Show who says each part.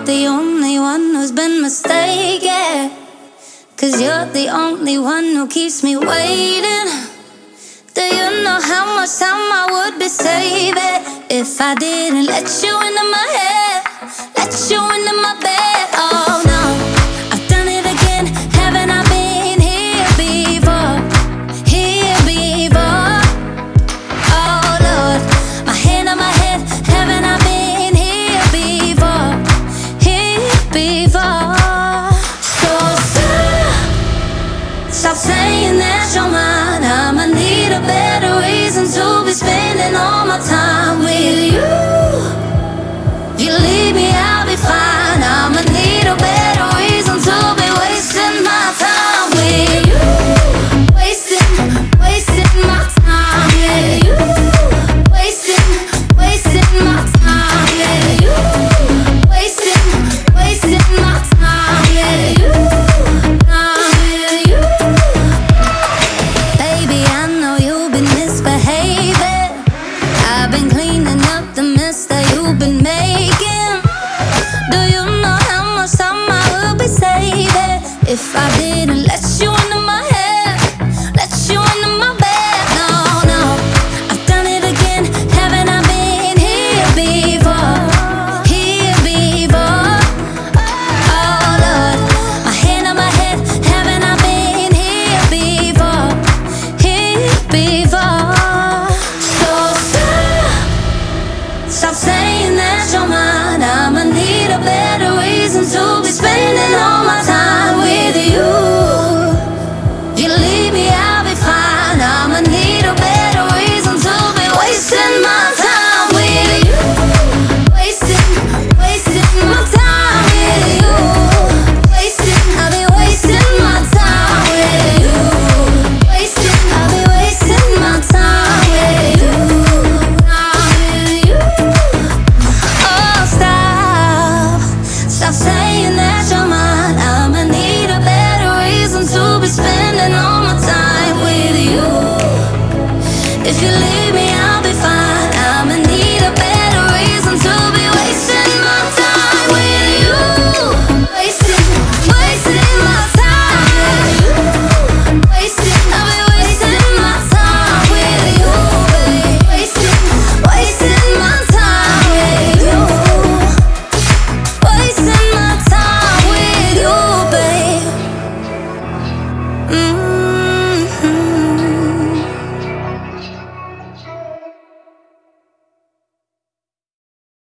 Speaker 1: not the only one who's been mistaken. Cause you're the only one who keeps me waiting. Do you know how much time I would be saving if I didn't let you into my head, before? Been cleaning up the mess that you've been making. Do you know how much time I will be saving if I leave me